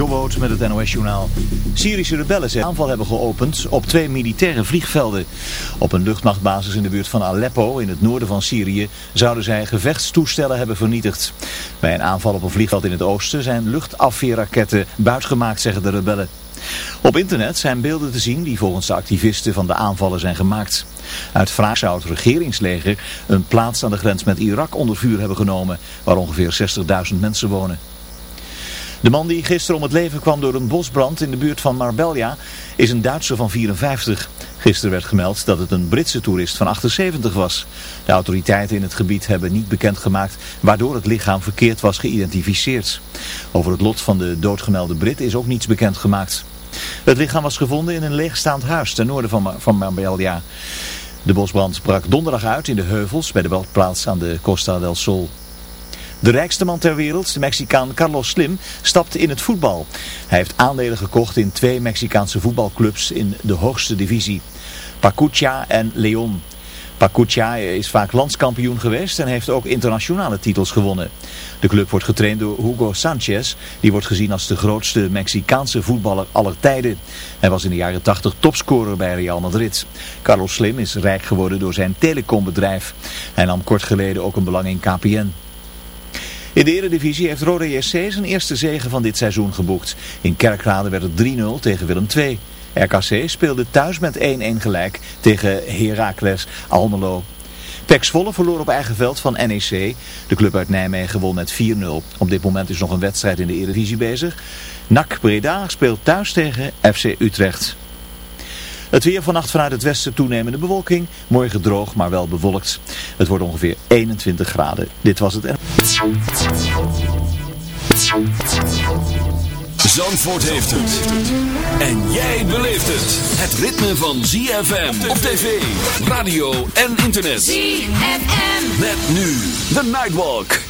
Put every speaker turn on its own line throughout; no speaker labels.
Jobboot met het NOS-journaal. Syrische rebellen zijn aanval hebben geopend op twee militaire vliegvelden. Op een luchtmachtbasis in de buurt van Aleppo in het noorden van Syrië zouden zij gevechtstoestellen hebben vernietigd. Bij een aanval op een vliegveld in het oosten zijn luchtafweerraketten buitgemaakt, zeggen de rebellen. Op internet zijn beelden te zien die volgens de activisten van de aanvallen zijn gemaakt. Uit vraag zou het regeringsleger een plaats aan de grens met Irak onder vuur hebben genomen, waar ongeveer 60.000 mensen wonen. De man die gisteren om het leven kwam door een bosbrand in de buurt van Marbella is een Duitser van 54. Gisteren werd gemeld dat het een Britse toerist van 78 was. De autoriteiten in het gebied hebben niet bekendgemaakt waardoor het lichaam verkeerd was geïdentificeerd. Over het lot van de doodgemelde Brit is ook niets bekendgemaakt. Het lichaam was gevonden in een leegstaand huis ten noorden van, Marbella. De bosbrand brak donderdag uit in de heuvels bij de badplaats aan de Costa del Sol. De rijkste man ter wereld, de Mexicaan Carlos Slim, stapt in het voetbal. Hij heeft aandelen gekocht in twee Mexicaanse voetbalclubs in de hoogste divisie. Pacucha en Leon. Pacucha is vaak landskampioen geweest en heeft ook internationale titels gewonnen. De club wordt getraind door Hugo Sanchez, die wordt gezien als de grootste Mexicaanse voetballer aller tijden. Hij was in de jaren 80 topscorer bij Real Madrid. Carlos Slim is rijk geworden door zijn telecombedrijf. Hij nam kort geleden ook een belang in KPN. In de Eredivisie heeft Rode JC zijn eerste zege van dit seizoen geboekt. In Kerkrade werd het 3-0 tegen Willem II. RKC speelde thuis met 1-1 gelijk tegen Heracles Almelo. Pex Volle verloor op eigen veld van NEC. De club uit Nijmegen won met 4-0. Op dit moment is nog een wedstrijd in de Eredivisie bezig. NAC Breda speelt thuis tegen FC Utrecht. Het weer vannacht vanuit het westen toenemende bewolking. Morgen droog, maar wel bewolkt. Het wordt ongeveer 21 graden. Dit was het.
Zandvoort heeft het. En jij beleeft het. Het ritme van ZFM op tv, radio en internet.
ZFM.
Met nu The Nightwalk.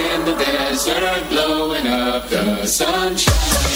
in the
desert, blowing up
the sunshine.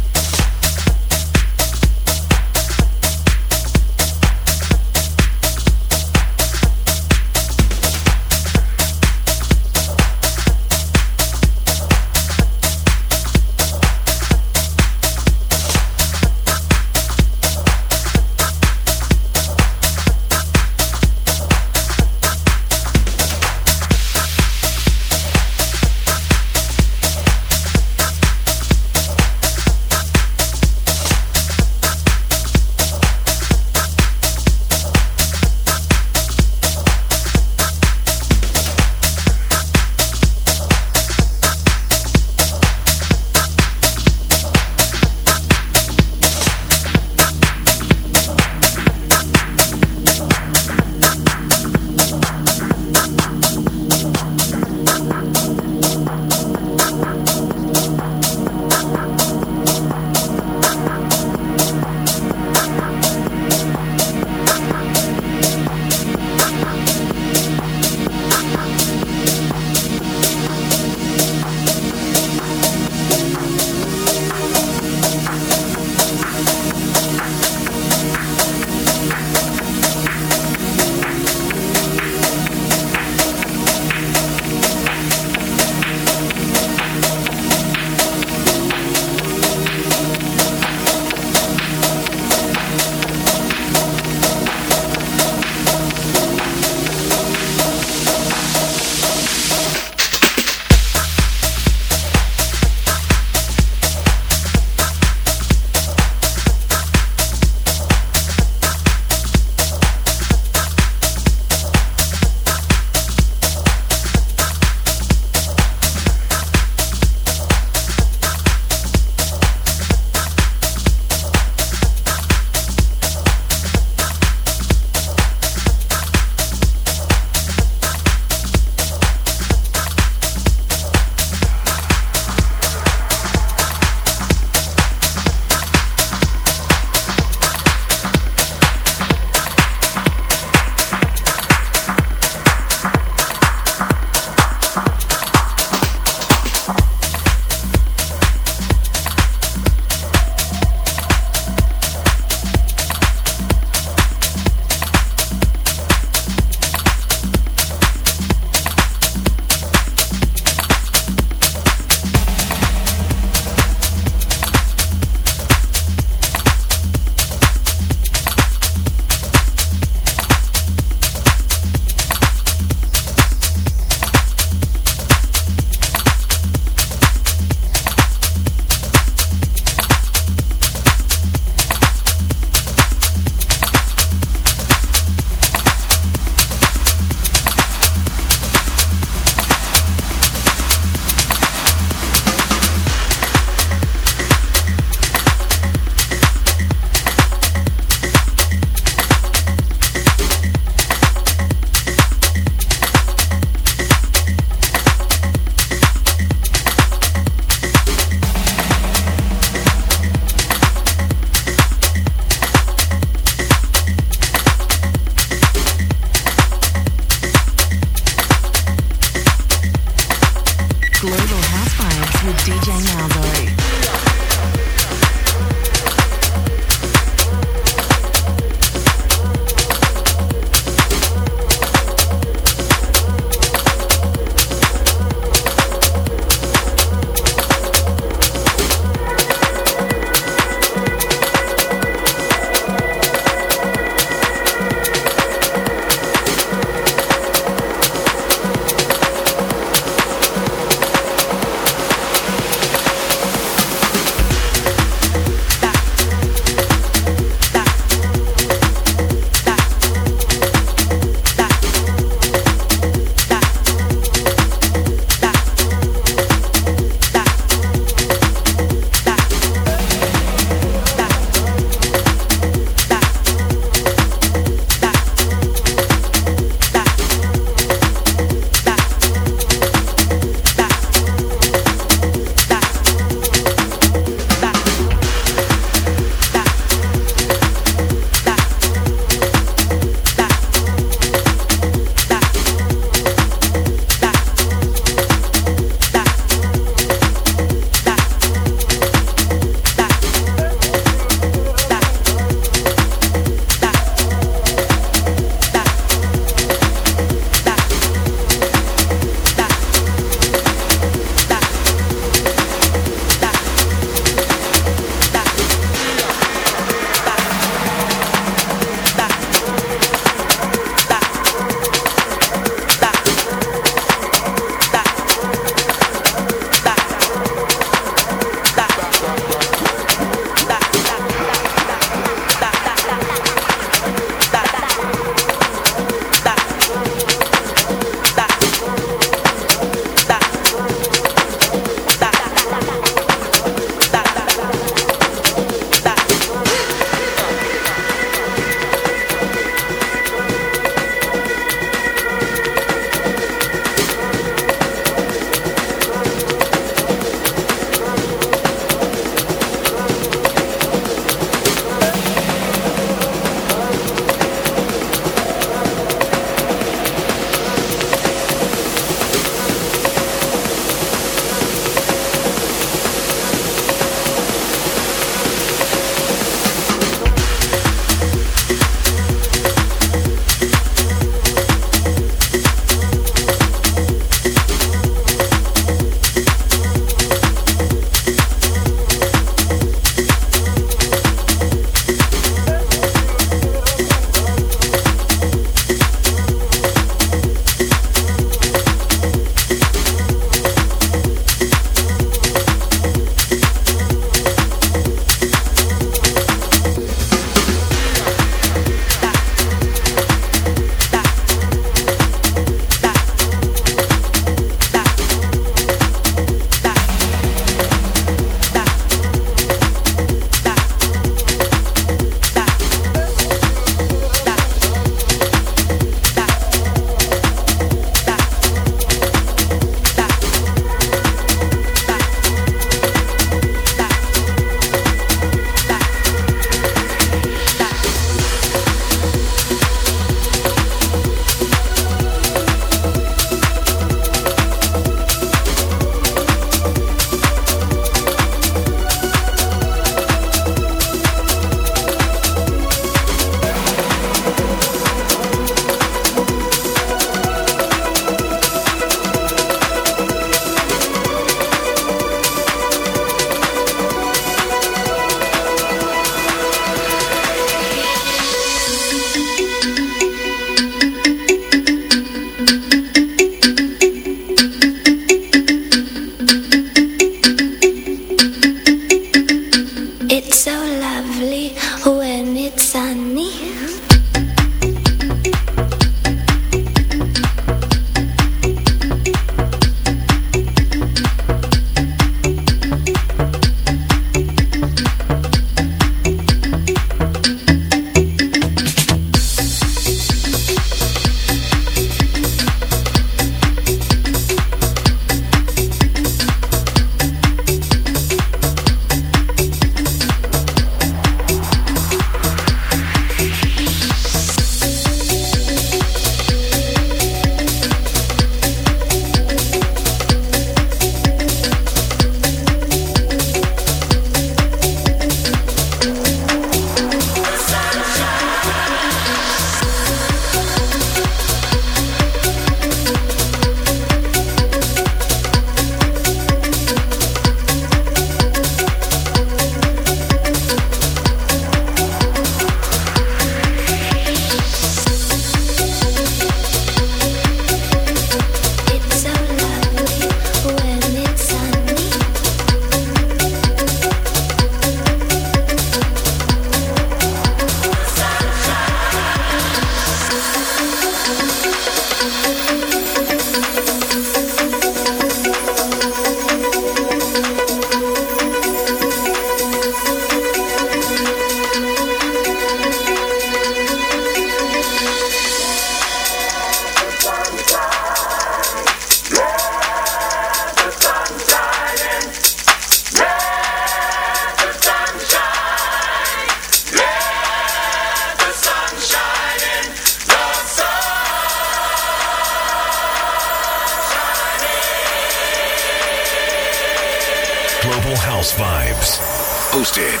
Hosted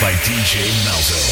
by DJ Malzo.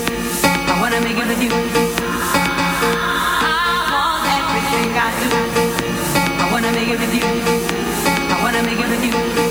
I wanna make it with you. I wanna make it with you, I wanna make it with you.